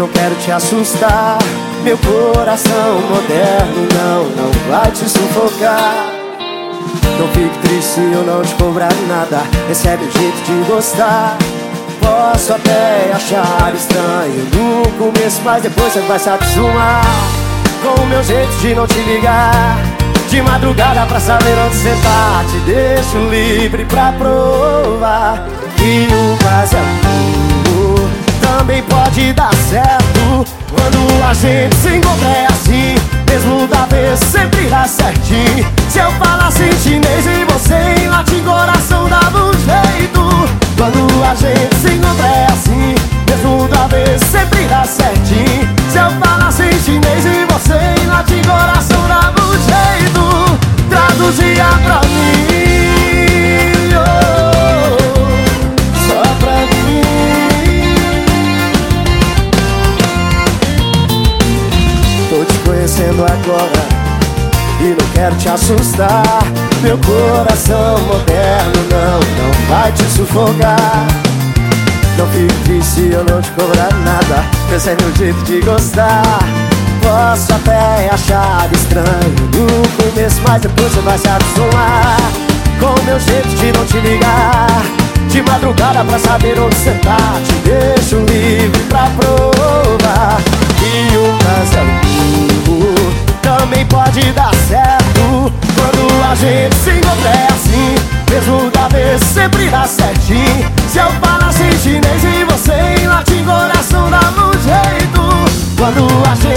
não quero te assustar Meu coração moderno não, não vai te sufocar. Não fique triste se eu não te cobrar nada Recebe o jeito de gostar. Posso até achar estranho no começo Mas depois você vai se acostumar Com o meu jeito de não te ligar. De madrugada pra saber onde você tá Te deixo livre pra provar Que o mais é também pode dar certo Quando a gente se encontra é assim. Mesmo da vez sempre dá certinho. Se eu falasse chinês agora e não quero te assustar. Meu coração moderno não, não vai te sufocar. Não fique triste eu não te cobrar nada. É meu jeito de gostar. Posso até achar estranho no começo Mas depois você vai se acostumar Com o meu jeito de não te ligar. De madrugada pra saber onde você tá Te deixo livre certo. Quando a gente se encontra é assim. Mesmo da vez sempre dá certinho. Se eu falasse chinês e você em latim Coração dá um jeito. Quando a gente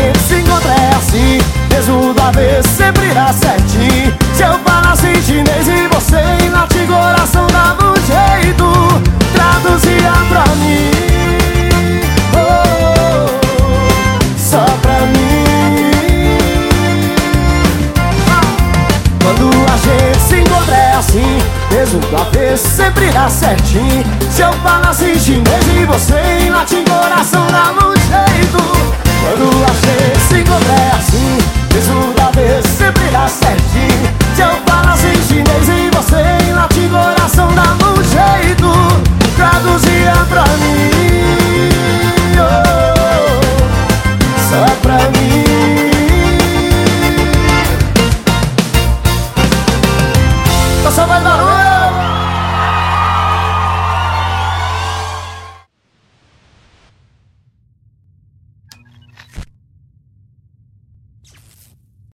Da sempre dá certinho. Se eu falasse em chinês e você em latim Coração dá